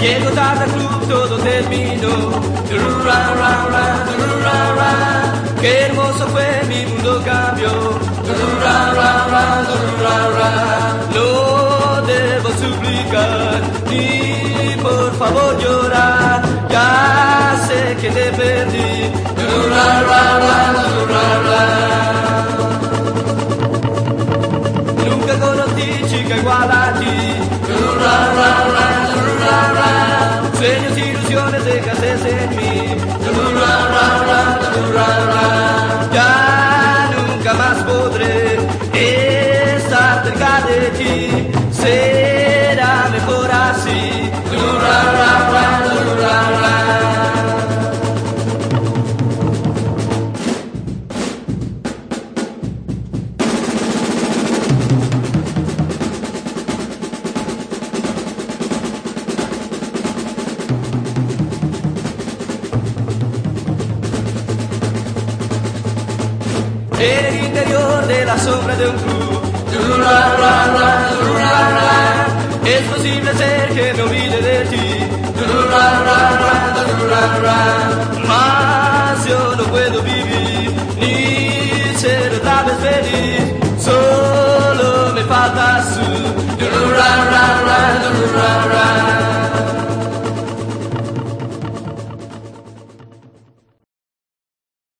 Llego tarde al club, todo terminó. Ra, ra, ra, ra. Qué hermoso fue mi mundo cambió. Ra, ra, ra, ra, ra. No debo suplicar ni por favor llorar. Chica igual a ti. Ra, ra, ra, ra. Sueños, ilusiones, dejaste en mí. Ra, ra, ra, ra. Ya nunca más podré estar cerca de ti. Será En el interior de la sombra de un club. Es posible ser que me olvide de ti. Mas yo no puedo vivir ni ser otra vez feliz. Soy